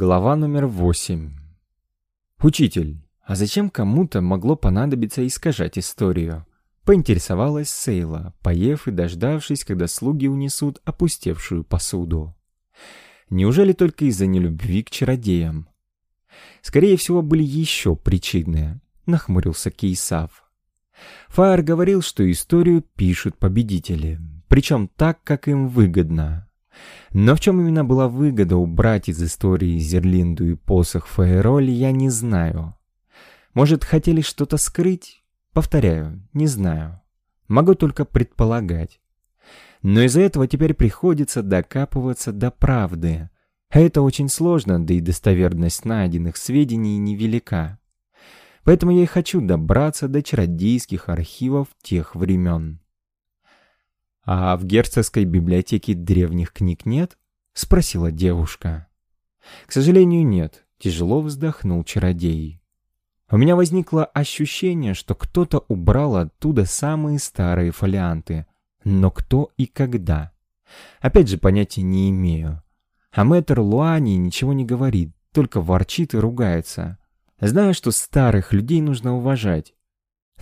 Глава номер восемь. «Учитель, а зачем кому-то могло понадобиться искажать историю?» Поинтересовалась Сейла, поев и дождавшись, когда слуги унесут опустевшую посуду. Неужели только из-за нелюбви к чародеям? Скорее всего, были еще причины, нахмурился Кейсав. Фаер говорил, что историю пишут победители, причем так, как им выгодно. Но в чем именно была выгода убрать из истории Зерлинду и посох Фаероль, я не знаю. Может, хотели что-то скрыть? Повторяю, не знаю. Могу только предполагать. Но из-за этого теперь приходится докапываться до правды. А это очень сложно, да и достоверность найденных сведений невелика. Поэтому я и хочу добраться до чародейских архивов тех времен. «А в герцогской библиотеке древних книг нет?» — спросила девушка. «К сожалению, нет», — тяжело вздохнул чародей. У меня возникло ощущение, что кто-то убрал оттуда самые старые фолианты. Но кто и когда? Опять же, понятия не имею. А мэтр Луани ничего не говорит, только ворчит и ругается. Знаю, что старых людей нужно уважать,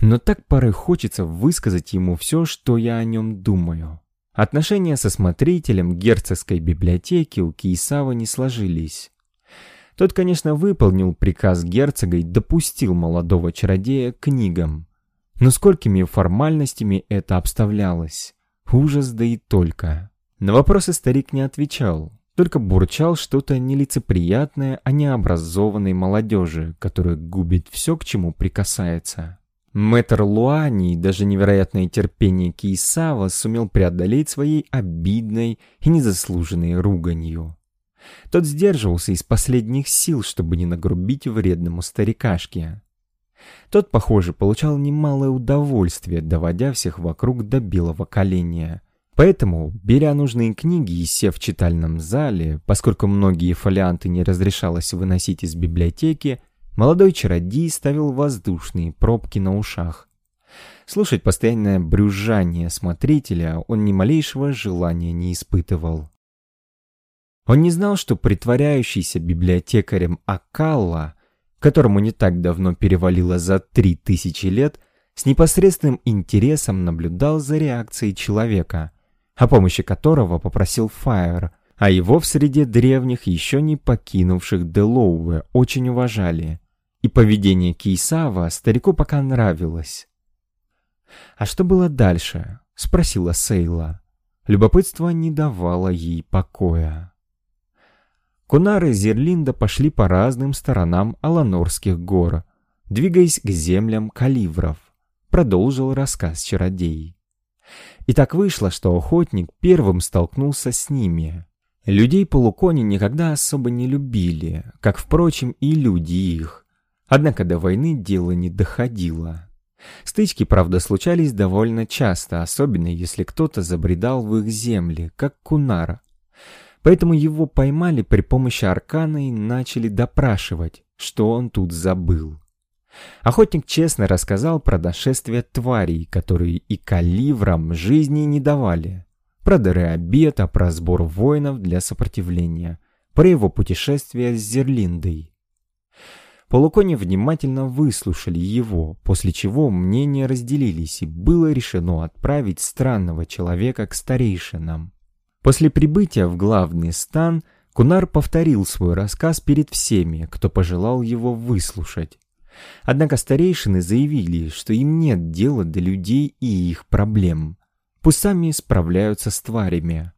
но так порой хочется высказать ему все, что я о нем думаю. Отношения со смотрителем герцогской библиотеки у Кейсава не сложились. Тот, конечно, выполнил приказ герцога и допустил молодого чародея к книгам. Но сколькими формальностями это обставлялось? Ужас да и только. На вопросы старик не отвечал, только бурчал что-то нелицеприятное о необразованной молодежи, которая губит все, к чему прикасается. Мэтр Луани и даже невероятное терпение Кейсава сумел преодолеть своей обидной и незаслуженной руганью. Тот сдерживался из последних сил, чтобы не нагрубить вредному старикашке. Тот, похоже, получал немалое удовольствие, доводя всех вокруг до белого коленя. Поэтому, беря нужные книги и сев в читальном зале, поскольку многие фолианты не разрешалось выносить из библиотеки, Молодой чародей ставил воздушные пробки на ушах. Слушать постоянное брюзжание смотрителя он ни малейшего желания не испытывал. Он не знал, что притворяющийся библиотекарем Акалла, которому не так давно перевалило за три тысячи лет, с непосредственным интересом наблюдал за реакцией человека, о помощи которого попросил Фаер, а его в среде древних, еще не покинувших Делоуэ, очень уважали и поведение Кейсава старику пока нравилось. «А что было дальше?» — спросила Сейла. Любопытство не давало ей покоя. Кунары Зерлинда пошли по разным сторонам Аланорских гор, двигаясь к землям каливров, продолжил рассказ чародей. И так вышло, что охотник первым столкнулся с ними. Людей полукони никогда особо не любили, как, впрочем, и люди их, Однако до войны дело не доходило. Стычки, правда, случались довольно часто, особенно если кто-то забредал в их земли, как Кунара. Поэтому его поймали при помощи аркана и начали допрашивать, что он тут забыл. Охотник честно рассказал про нашествие тварей, которые и каливрам жизни не давали, про дыры обета, про сбор воинов для сопротивления, про его путешествие с Зерлиндой. Полукони внимательно выслушали его, после чего мнения разделились и было решено отправить странного человека к старейшинам. После прибытия в главный стан Кунар повторил свой рассказ перед всеми, кто пожелал его выслушать. Однако старейшины заявили, что им нет дела до людей и их проблем. Пусть сами справляются с тварями.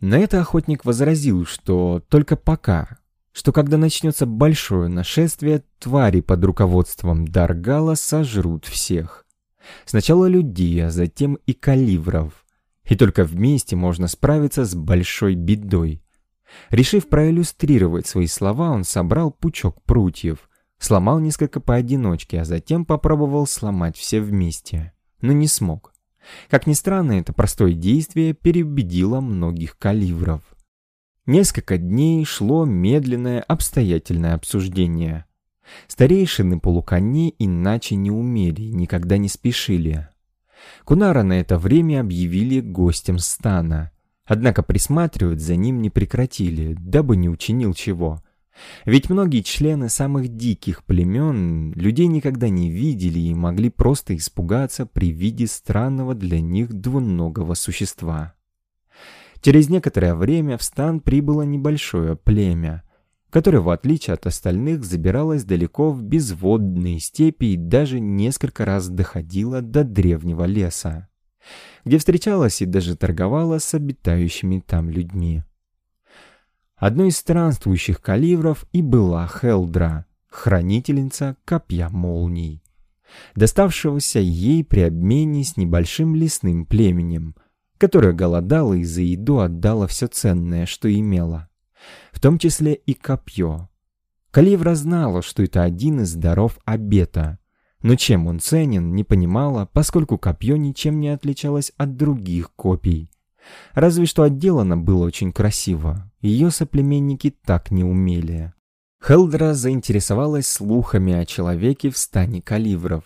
На это охотник возразил, что только пока, что когда начнется большое нашествие, твари под руководством Даргала сожрут всех. Сначала людей, а затем и каливров. И только вместе можно справиться с большой бедой. Решив проиллюстрировать свои слова, он собрал пучок прутьев, сломал несколько поодиночке, а затем попробовал сломать все вместе. Но не смог. Как ни странно, это простое действие переубедило многих каливров. Несколько дней шло медленное обстоятельное обсуждение. Старейшины полукони иначе не умели, никогда не спешили. Кунара на это время объявили гостем стана. Однако присматривать за ним не прекратили, дабы не учинил чего. Ведь многие члены самых диких племен людей никогда не видели и могли просто испугаться при виде странного для них двуногого существа. Через некоторое время в стан прибыло небольшое племя, которое, в отличие от остальных, забиралось далеко в безводные степи и даже несколько раз доходило до древнего леса, где встречалось и даже торговало с обитающими там людьми. Одной из странствующих каливров и была Хелдра, хранительница копья молний, доставшегося ей при обмене с небольшим лесным племенем, которое голодало и за еду отдало все ценное, что имело, в том числе и копье. Каливра знала, что это один из даров обета, но чем он ценен, не понимала, поскольку копье ничем не отличалось от других копий, Разве что отделано было очень красиво. Ее соплеменники так не умели. Хелдра заинтересовалась слухами о человеке в стане каливров,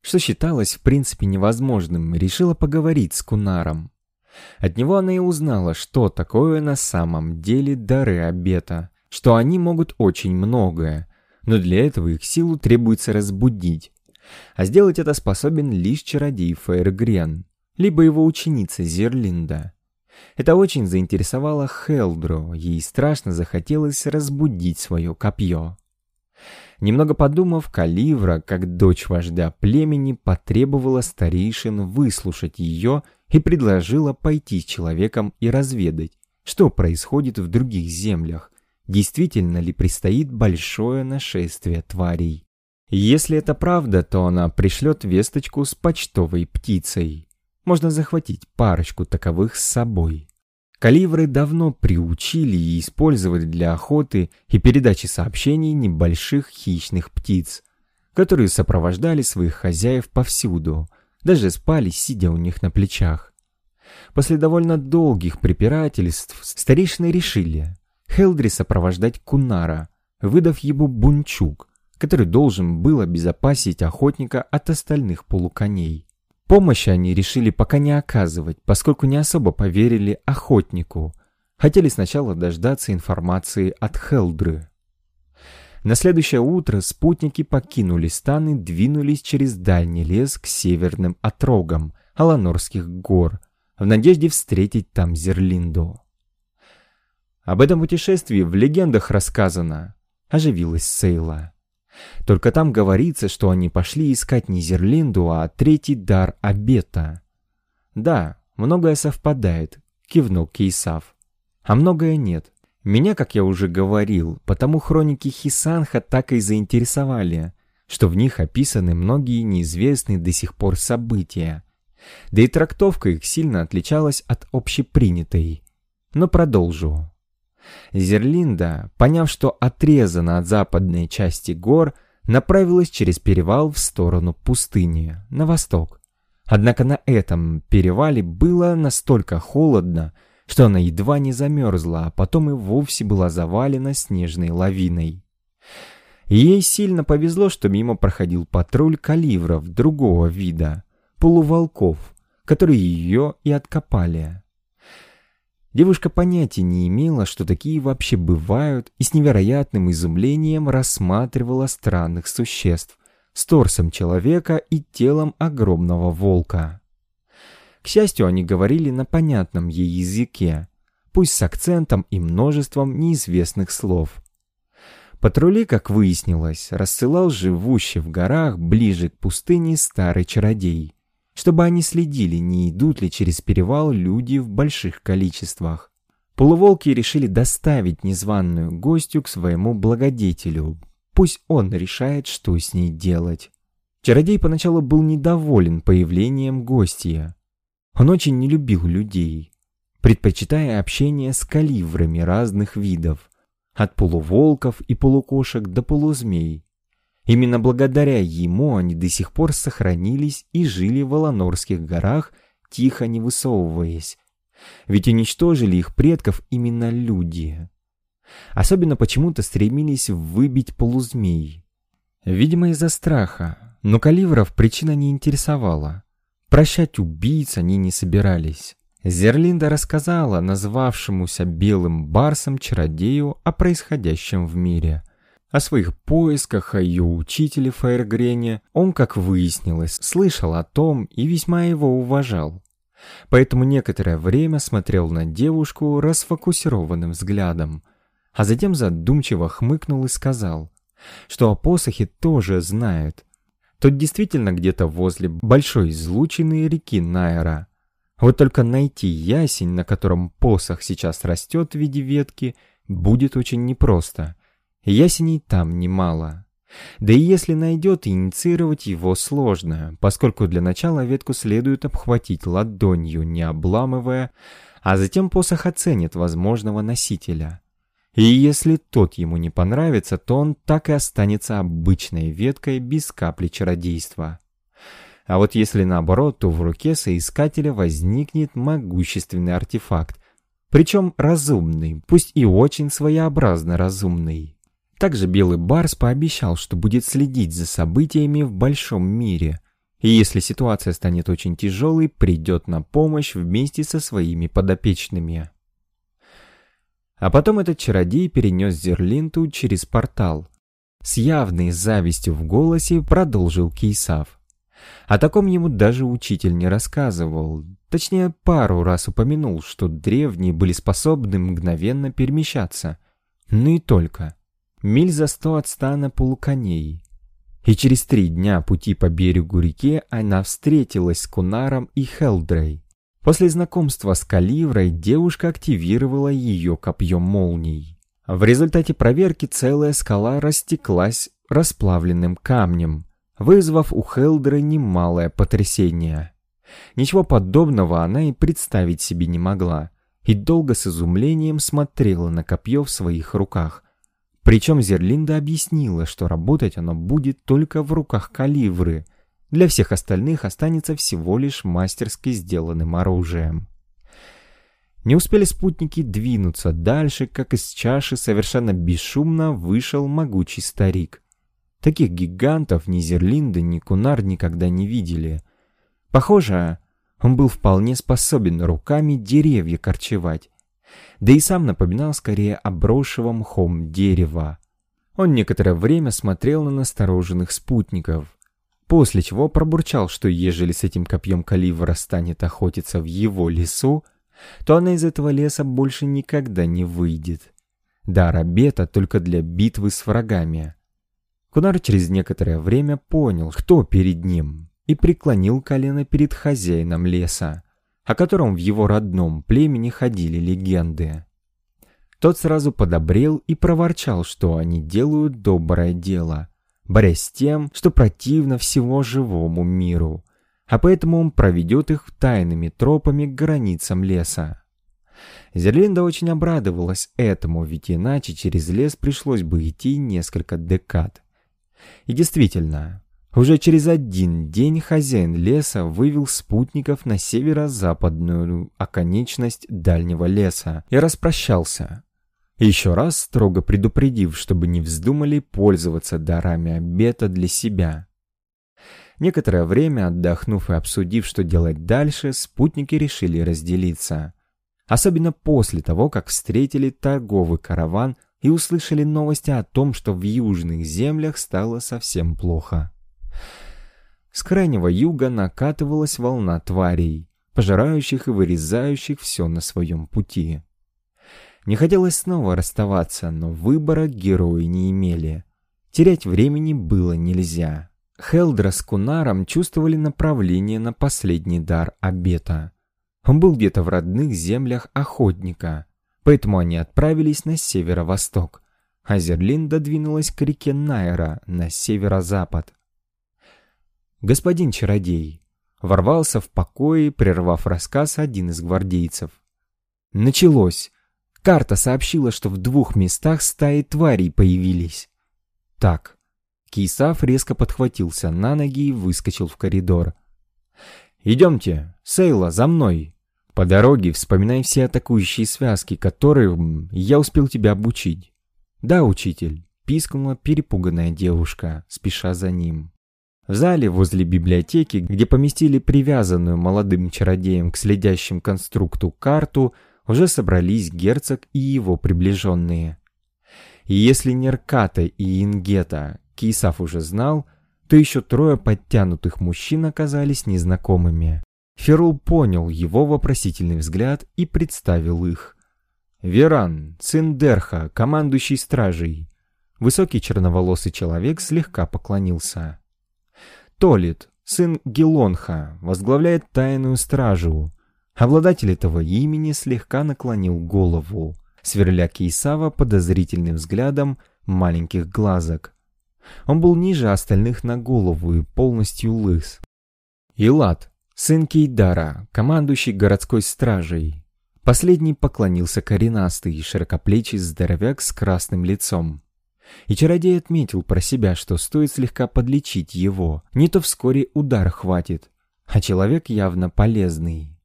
что считалось в принципе невозможным, решила поговорить с Кунаром. От него она и узнала, что такое на самом деле дары обета, что они могут очень многое, но для этого их силу требуется разбудить. А сделать это способен лишь чародей Фейргрен, либо его ученица Зерлинда. Это очень заинтересовало Хелдру, ей страшно захотелось разбудить свое копье. Немного подумав, Каливра, как дочь вождя племени, потребовала старейшин выслушать ее и предложила пойти с человеком и разведать, что происходит в других землях, действительно ли предстоит большое нашествие тварей. Если это правда, то она пришлет весточку с почтовой птицей можно захватить парочку таковых с собой. Каливры давно приучили и использовали для охоты и передачи сообщений небольших хищных птиц, которые сопровождали своих хозяев повсюду, даже спали, сидя у них на плечах. После довольно долгих препирательств старейшины решили Хелдри сопровождать Кунара, выдав ему бунчук, который должен был обезопасить охотника от остальных полуконей. Помощи они решили пока не оказывать, поскольку не особо поверили охотнику. Хотели сначала дождаться информации от Хелдры. На следующее утро спутники покинули стан и двинулись через дальний лес к северным отрогам Аланорских гор, в надежде встретить там Зерлинду. Об этом путешествии в легендах рассказано, оживилась Сейла. Только там говорится, что они пошли искать не Зерлинду, а третий дар обета. Да, многое совпадает, кивнул Кейсав. А многое нет. Меня, как я уже говорил, потому хроники Хисанха так и заинтересовали, что в них описаны многие неизвестные до сих пор события. Да и трактовка их сильно отличалась от общепринятой. Но продолжу. Зерлинда, поняв, что отрезана от западной части гор, направилась через перевал в сторону пустыни, на восток. Однако на этом перевале было настолько холодно, что она едва не замерзла, а потом и вовсе была завалена снежной лавиной. Ей сильно повезло, что мимо проходил патруль каливров другого вида, полуволков, которые ее и откопали. Девушка понятия не имела, что такие вообще бывают, и с невероятным изумлением рассматривала странных существ с торсом человека и телом огромного волка. К счастью, они говорили на понятном ей языке, пусть с акцентом и множеством неизвестных слов. Патрули, как выяснилось, рассылал живущий в горах ближе к пустыне старый чародей чтобы они следили, не идут ли через перевал люди в больших количествах. Полуволки решили доставить незваную гостью к своему благодетелю. Пусть он решает, что с ней делать. Чародей поначалу был недоволен появлением гостья. Он очень не любил людей, предпочитая общение с каливрами разных видов, от полуволков и полукошек до полузмей. Именно благодаря ему они до сих пор сохранились и жили в Аланорских горах, тихо не высовываясь. Ведь уничтожили их предков именно люди. Особенно почему-то стремились выбить полузмей. Видимо, из-за страха, но каливров причина не интересовала. Прощать убийц они не собирались. Зерлинда рассказала назвавшемуся Белым Барсом чародею о происходящем в мире. О своих поисках, о ее учителе Фаергрене он, как выяснилось, слышал о том и весьма его уважал. Поэтому некоторое время смотрел на девушку расфокусированным взглядом, а затем задумчиво хмыкнул и сказал, что о посохе тоже знает. Тот действительно где-то возле большой излученной реки Найра. Вот только найти ясень, на котором посох сейчас растет в виде ветки, будет очень непросто. Ясеней там немало. Да и если найдет, инициировать его сложно, поскольку для начала ветку следует обхватить ладонью, не обламывая, а затем посох оценит возможного носителя. И если тот ему не понравится, то он так и останется обычной веткой без капли чародейства. А вот если наоборот, то в руке соискателя возникнет могущественный артефакт, причем разумный, пусть и очень своеобразно разумный. Также Белый Барс пообещал, что будет следить за событиями в большом мире, и если ситуация станет очень тяжелой, придет на помощь вместе со своими подопечными. А потом этот чародей перенес Зерлинту через портал. С явной завистью в голосе продолжил Кейсав. О таком ему даже учитель не рассказывал. Точнее, пару раз упомянул, что древние были способны мгновенно перемещаться. Ну и только. Миль за сто от стана полуконей. И через три дня пути по берегу реки она встретилась с Кунаром и Хелдрей. После знакомства с Каливрой девушка активировала ее копьем молний. В результате проверки целая скала растеклась расплавленным камнем, вызвав у Хелдры немалое потрясение. Ничего подобного она и представить себе не могла, и долго с изумлением смотрела на копье в своих руках. Причем Зерлинда объяснила, что работать оно будет только в руках каливры, для всех остальных останется всего лишь мастерски сделанным оружием. Не успели спутники двинуться дальше, как из чаши совершенно бесшумно вышел могучий старик. Таких гигантов ни Зерлинда, ни Кунар никогда не видели. Похоже, он был вполне способен руками деревья корчевать. Да и сам напоминал скорее обросшего мхом дерева. Он некоторое время смотрел на настороженных спутников, после чего пробурчал, что ежели с этим копьем Каливра станет охотиться в его лесу, то она из этого леса больше никогда не выйдет. Дар обета только для битвы с врагами. Кунар через некоторое время понял, кто перед ним, и преклонил колено перед хозяином леса, о котором в его родном племени ходили легенды. Тот сразу подобрел и проворчал, что они делают доброе дело, борясь с тем, что противно всего живому миру, а поэтому он проведет их тайными тропами к границам леса. Зерлинда очень обрадовалась этому, ведь иначе через лес пришлось бы идти несколько декад. И действительно, уже через один день хозяин леса вывел спутников на северо-западную оконечность дальнего леса и распрощался. Еще раз строго предупредив, чтобы не вздумали пользоваться дарами обета для себя. Некоторое время, отдохнув и обсудив, что делать дальше, спутники решили разделиться. Особенно после того, как встретили торговый караван и услышали новости о том, что в южных землях стало совсем плохо. С крайнего юга накатывалась волна тварей, пожирающих и вырезающих все на своем пути. Не хотелось снова расставаться, но выбора герои не имели. Терять времени было нельзя. Хелдра с Кунаром чувствовали направление на последний дар обета. Он был где-то в родных землях охотника, Поэтому они отправились на северо-восток, а Зерлин додвинулась к реке Найра на северо-запад. Господин чародей ворвался в покое, прервав рассказ один из гвардейцев. Началось. Карта сообщила, что в двух местах стаи тварей появились. Так. Кисав резко подхватился на ноги и выскочил в коридор. «Идемте, Сейла, за мной!» По дороге вспоминай все атакующие связки, которые я успел тебя обучить. Да, учитель, пискнула перепуганная девушка, спеша за ним. В зале возле библиотеки, где поместили привязанную молодым чародеем к следящим конструкту карту, уже собрались герцог и его приближенные. И если Нерката и Ингета Кисав уже знал, то еще трое подтянутых мужчин оказались незнакомыми. Ферул понял его вопросительный взгляд и представил их. Веран, сын Дерха, командующий стражей. Высокий черноволосый человек слегка поклонился. Толит, сын Гелонха, возглавляет тайную стражу. Обладатель этого имени слегка наклонил голову, сверля Кейсава подозрительным взглядом маленьких глазок. Он был ниже остальных на голову и полностью лыс. Илат, сын Кейдара, командующий городской стражей. Последний поклонился коренастый, широкоплечий здоровяк с красным лицом. И чародей отметил про себя, что стоит слегка подлечить его, не то вскоре удар хватит, а человек явно полезный.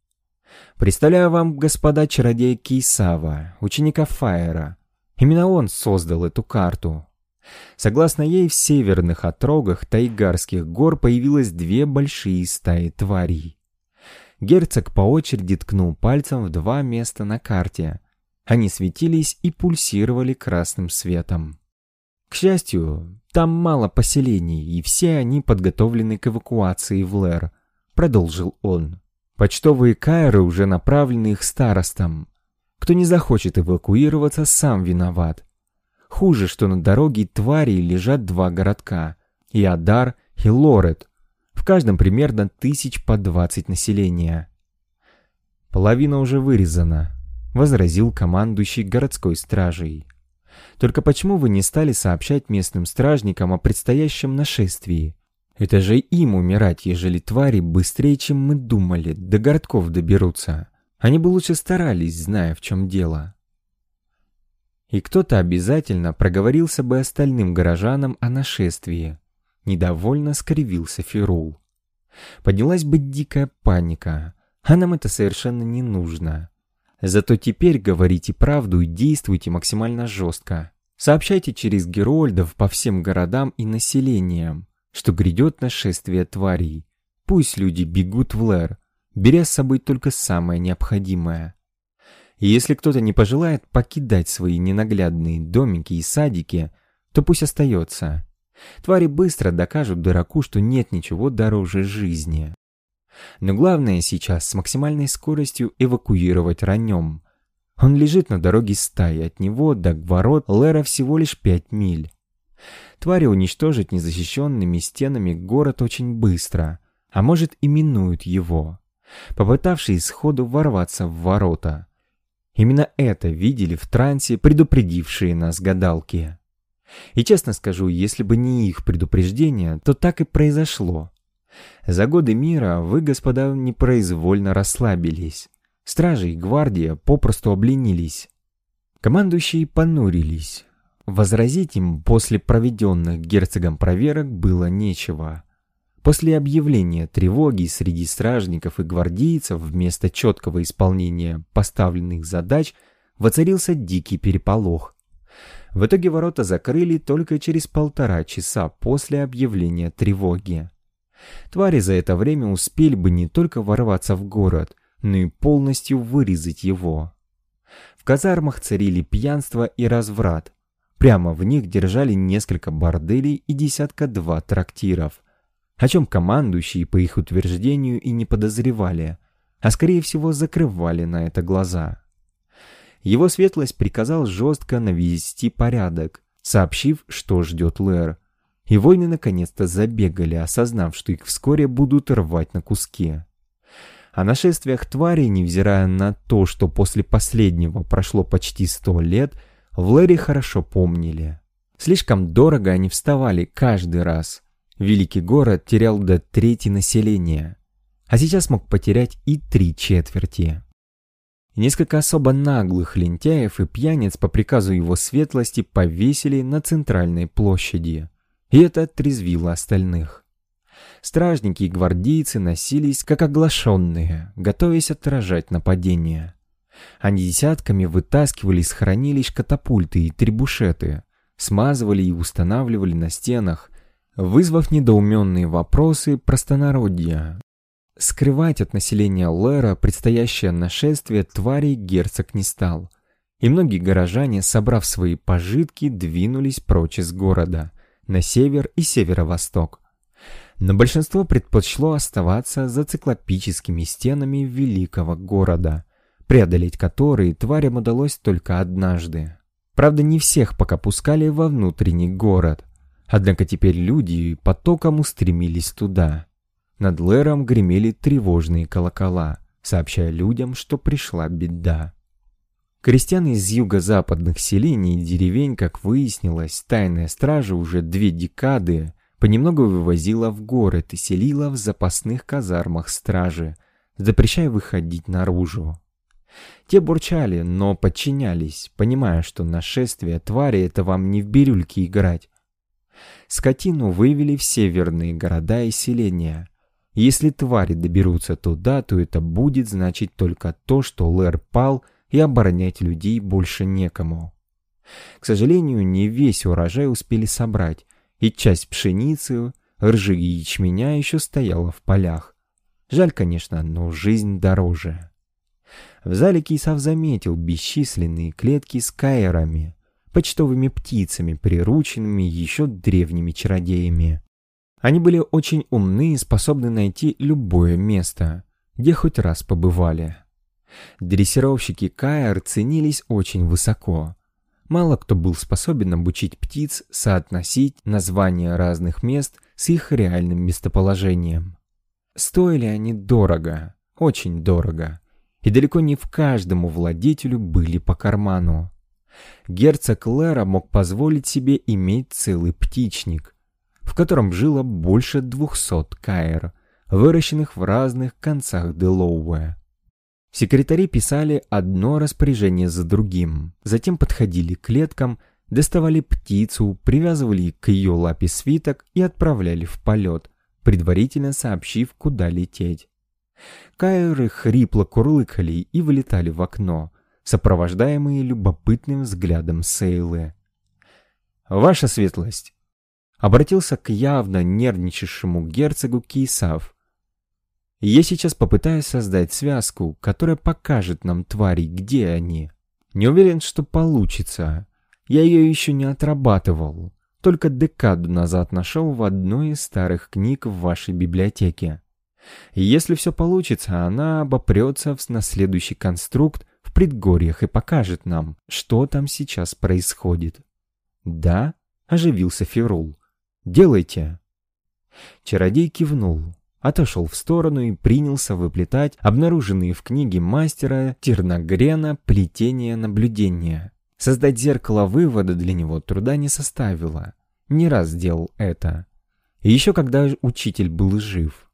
Представляю вам, господа чародея Кейсава, ученика Фаера. Именно он создал эту карту. Согласно ей, в северных отрогах Тайгарских гор появилось две большие стаи тварей. Герцог по очереди ткнул пальцем в два места на карте. Они светились и пульсировали красным светом. К счастью, там мало поселений, и все они подготовлены к эвакуации в Лэр, продолжил он. Почтовые кайры уже направлены их старостам. Кто не захочет эвакуироваться, сам виноват. Хуже, что на дороге твари лежат два городка – Иодар и Лорет. В каждом примерно тысяч по двадцать населения. Половина уже вырезана, возразил командующий городской стражей. Только почему вы не стали сообщать местным стражникам о предстоящем нашествии? Это же им умирать, ежели твари быстрее, чем мы думали, до городков доберутся. Они бы лучше старались, зная, в чем дело. И кто-то обязательно проговорился бы остальным горожанам о нашествии. Недовольно скривился Ферул. Поднялась бы дикая паника, а нам это совершенно не нужно. Зато теперь говорите правду и действуйте максимально жестко. Сообщайте через герольдов по всем городам и населениям, что грядет нашествие тварей. Пусть люди бегут в Лэр, беря с собой только самое необходимое. И если кто-то не пожелает покидать свои ненаглядные домики и садики, то пусть остается. Твари быстро докажут дураку, что нет ничего дороже жизни. Но главное сейчас с максимальной скоростью эвакуировать ранем. Он лежит на дороге стаи, от него до ворот Лера всего лишь пять миль. Твари уничтожить незащищенными стенами город очень быстро, а может и минуют его, попытавшись сходу ворваться в ворота. Именно это видели в трансе предупредившие нас гадалки. И честно скажу, если бы не их предупреждение, то так и произошло. За годы мира вы, господа, непроизвольно расслабились. Стражи и гвардия попросту обленились. Командующие понурились. Возразить им после проведенных герцогом проверок было нечего. После объявления тревоги среди стражников и гвардейцев вместо четкого исполнения поставленных задач воцарился дикий переполох. В итоге ворота закрыли только через полтора часа после объявления тревоги. Твари за это время успели бы не только ворваться в город, но и полностью вырезать его. В казармах царили пьянство и разврат. Прямо в них держали несколько борделей и десятка-два трактиров, о чем командующие, по их утверждению, и не подозревали, а скорее всего закрывали на это глаза. Его светлость приказал жестко навести порядок, сообщив, что ждет Лэр, и воины наконец-то забегали, осознав, что их вскоре будут рвать на куски. О нашествиях тварей, невзирая на то, что после последнего прошло почти сто лет, в Лэре хорошо помнили. Слишком дорого они вставали каждый раз. Великий город терял до трети населения, а сейчас мог потерять и три четверти. Несколько особо наглых лентяев и пьяниц по приказу его светлости повесили на центральной площади – и это отрезвило остальных. Стражники и гвардейцы носились как оглашенные, готовясь отражать нападение. Они десятками вытаскивали из хранилищ катапульты и трибушеты, смазывали и устанавливали на стенах, вызвав недоуменные вопросы простонародья. Скрывать от населения Лера предстоящее нашествие тварей герцог не стал, и многие горожане, собрав свои пожитки, двинулись прочь из города, на север и северо-восток. Но большинство предпочло оставаться за циклопическими стенами великого города, преодолеть которые тварям удалось только однажды. Правда, не всех пока пускали во внутренний город, однако теперь люди потоком устремились туда. Над Лером гремели тревожные колокола, сообщая людям, что пришла беда. Крестьян из юго-западных селений и деревень, как выяснилось, тайная стража уже две декады понемногу вывозила в город и селила в запасных казармах стражи, запрещая выходить наружу. Те бурчали, но подчинялись, понимая, что нашествие твари — это вам не в бирюльке играть. Скотину вывели в северные города и селения. Если твари доберутся туда, то это будет значить только то, что Лэр пал — и оборонять людей больше некому. К сожалению, не весь урожай успели собрать, и часть пшеницы, ржи и ячменя еще стояла в полях. Жаль, конечно, но жизнь дороже. В зале Кейсав заметил бесчисленные клетки с каерами, почтовыми птицами, прирученными еще древними чародеями. Они были очень умны и способны найти любое место, где хоть раз побывали. Дрессировщики Каэр ценились очень высоко. Мало кто был способен обучить птиц соотносить названия разных мест с их реальным местоположением. Стоили они дорого, очень дорого, и далеко не в каждому владетелю были по карману. Герцог Лера мог позволить себе иметь целый птичник, в котором жило больше двухсот каэр, выращенных в разных концах Делоуэ. Секретари писали одно распоряжение за другим, затем подходили к клеткам, доставали птицу, привязывали к ее лапе свиток и отправляли в полет, предварительно сообщив, куда лететь. Кайры хрипло курлыкали и вылетали в окно, сопровождаемые любопытным взглядом Сейлы. «Ваша светлость!» Обратился к явно нервничавшему герцогу Кейсав, я сейчас попытаюсь создать связку, которая покажет нам твари, где они. Не уверен, что получится. Я ее еще не отрабатывал. Только декаду назад нашел в одной из старых книг в вашей библиотеке. Если все получится, она обопрется на следующий конструкт в предгорьях и покажет нам, что там сейчас происходит. «Да?» — оживился Ферул. «Делайте!» Чародей кивнул отошел в сторону и принялся выплетать обнаруженные в книге мастера Терногрена плетения наблюдения. Создать зеркало вывода для него труда не составило. Не раз делал это. Еще когда учитель был жив.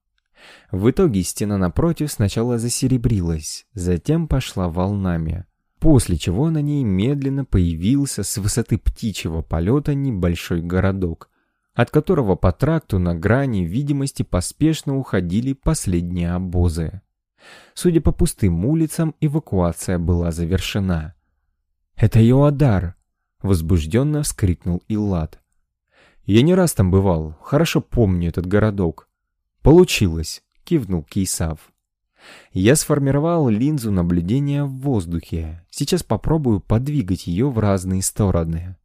В итоге стена напротив сначала засеребрилась, затем пошла волнами. После чего на ней медленно появился с высоты птичьего полета небольшой городок – от которого по тракту на грани видимости поспешно уходили последние обозы. Судя по пустым улицам, эвакуация была завершена. «Это Йоадар!» — возбужденно вскрикнул Иллад. «Я не раз там бывал, хорошо помню этот городок». «Получилось!» — кивнул Кейсав. Я сформировал линзу наблюдения в воздухе. Сейчас попробую подвигать ее в разные стороны.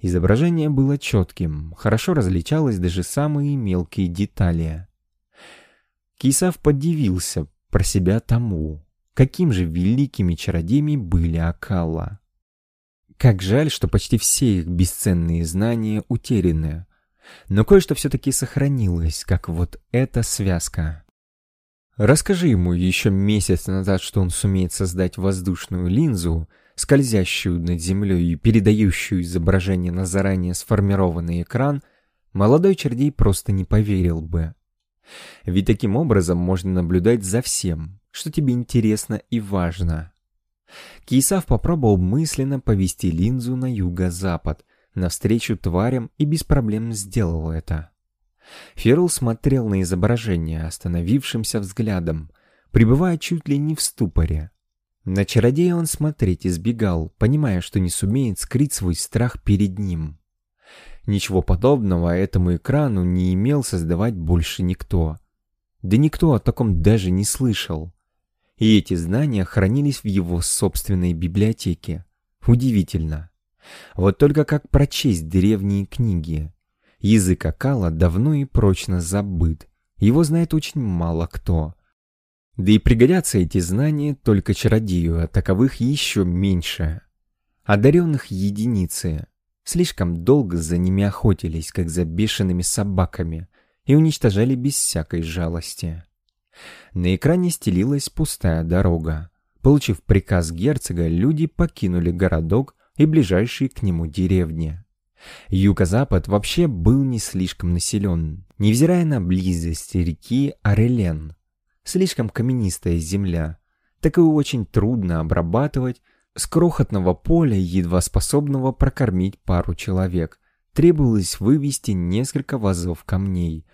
Изображение было четким, хорошо различалось даже самые мелкие детали. Кисав подивился про себя тому, каким же великими чародеями были Акала. Как жаль, что почти все их бесценные знания утеряны. Но кое-что все-таки сохранилось, как вот эта связка. Расскажи ему еще месяц назад, что он сумеет создать воздушную линзу, скользящую над землей и передающую изображение на заранее сформированный экран, молодой чердей просто не поверил бы. Ведь таким образом можно наблюдать за всем, что тебе интересно и важно. Кейсав попробовал мысленно повести линзу на юго-запад, навстречу тварям и без проблем сделал это. Ферл смотрел на изображение остановившимся взглядом, пребывая чуть ли не в ступоре. На чародея он смотреть избегал, понимая, что не сумеет скрыть свой страх перед ним. Ничего подобного этому экрану не имел создавать больше никто. Да никто о таком даже не слышал. И эти знания хранились в его собственной библиотеке. Удивительно. Вот только как прочесть древние книги? Язык Акала давно и прочно забыт. Его знает очень мало кто. Да и пригодятся эти знания только чародею, а таковых еще меньше. Одаренных единицы. Слишком долго за ними охотились, как за бешеными собаками, и уничтожали без всякой жалости. На экране стелилась пустая дорога. Получив приказ герцога, люди покинули городок и ближайшие к нему деревни. Юго-запад вообще был не слишком населен, невзирая на близость реки Арелен. Слишком каменистая земля, такую очень трудно обрабатывать, с крохотного поля, едва способного прокормить пару человек, требовалось вывести несколько вазов камней,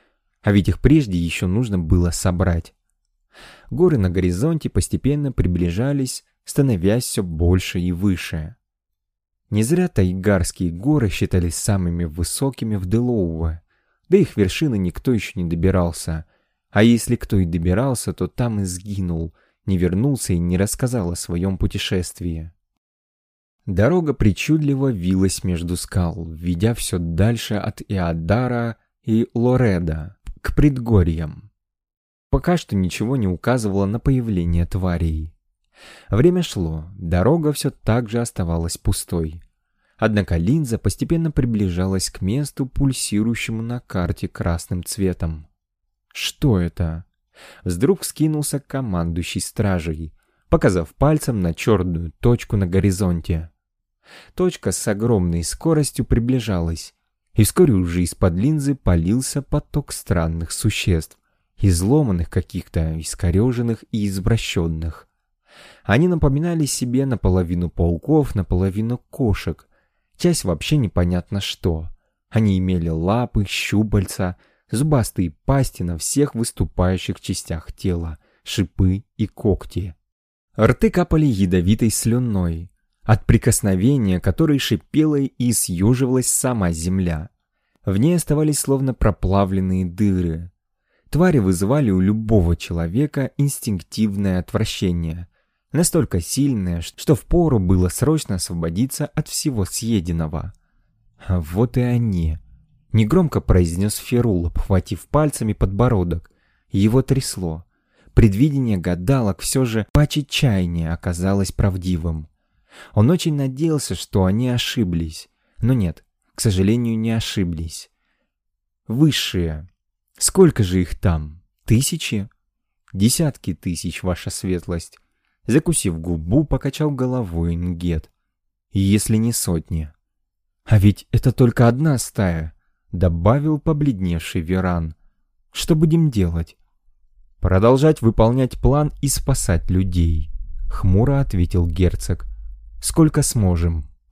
а ведь их прежде еще нужно было собрать. Горы на горизонте постепенно приближались, становясь все больше и выше. Не зря тайгарские горы считались самыми высокими в Делоуэ, да их вершины никто еще не добирался. А если кто и добирался, то там и сгинул, не вернулся и не рассказал о своем путешествии. Дорога причудливо вилась между скал, ведя все дальше от Иодара и Лореда к предгорьям. Пока что ничего не указывало на появление тварей. Время шло, дорога все так же оставалась пустой. Однако линза постепенно приближалась к месту, пульсирующему на карте красным цветом. Что это? Вдруг скинулся командующий стражей, показав пальцем на черную точку на горизонте. Точка с огромной скоростью приближалась, и вскоре уже из-под линзы полился поток странных существ, изломанных каких-то, искореженных и извращенных. Они напоминали себе наполовину пауков, наполовину кошек. Часть вообще непонятно что. Они имели лапы, щупальца, зубастые пасти на всех выступающих частях тела, шипы и когти. Рты капали ядовитой слюной, от прикосновения которой шипела и съеживалась сама земля. В ней оставались словно проплавленные дыры. Твари вызывали у любого человека инстинктивное отвращение, настолько сильное, что впору было срочно освободиться от всего съеденного. А вот и они. Негромко произнес Ферул, обхватив пальцами подбородок. Его трясло. Предвидение гадалок все же по чаяния оказалось правдивым. Он очень надеялся, что они ошиблись. Но нет, к сожалению, не ошиблись. Высшие. Сколько же их там? Тысячи? Десятки тысяч, ваша светлость. Закусив губу, покачал головой Ингет. Если не сотни. А ведь это только одна стая, добавил побледневший Веран. Что будем делать? Продолжать выполнять план и спасать людей, хмуро ответил герцог. Сколько сможем.